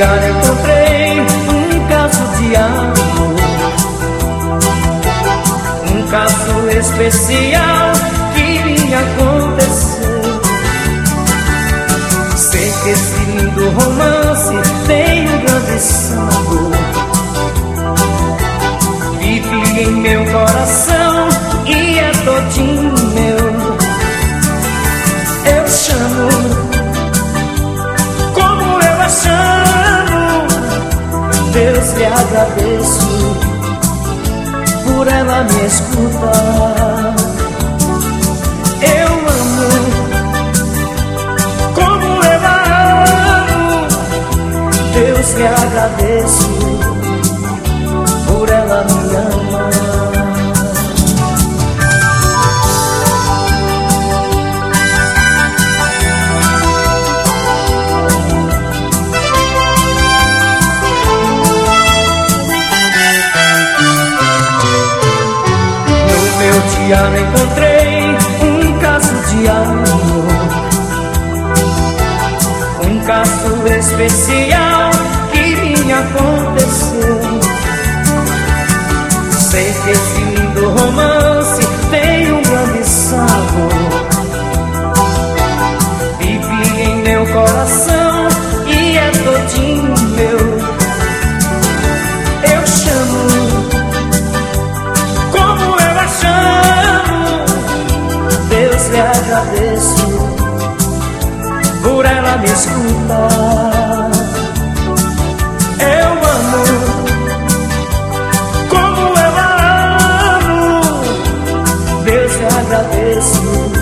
diário encontrei um caso de amor. Um caso especial que me aconteceu. Sei que esse lindo romance tem um grande sabor Vive em meu coração e é todinho meu. Eu chamo Deus lhe agradeço por ela me escutar. Eu amo como ela amo. Deus lhe agradeço por ela me amar. Dia encontrei um caso de amor. Um caso especial que me aconteceu por ela me escutar Eu amo como ela amo. Deus lhe agradeço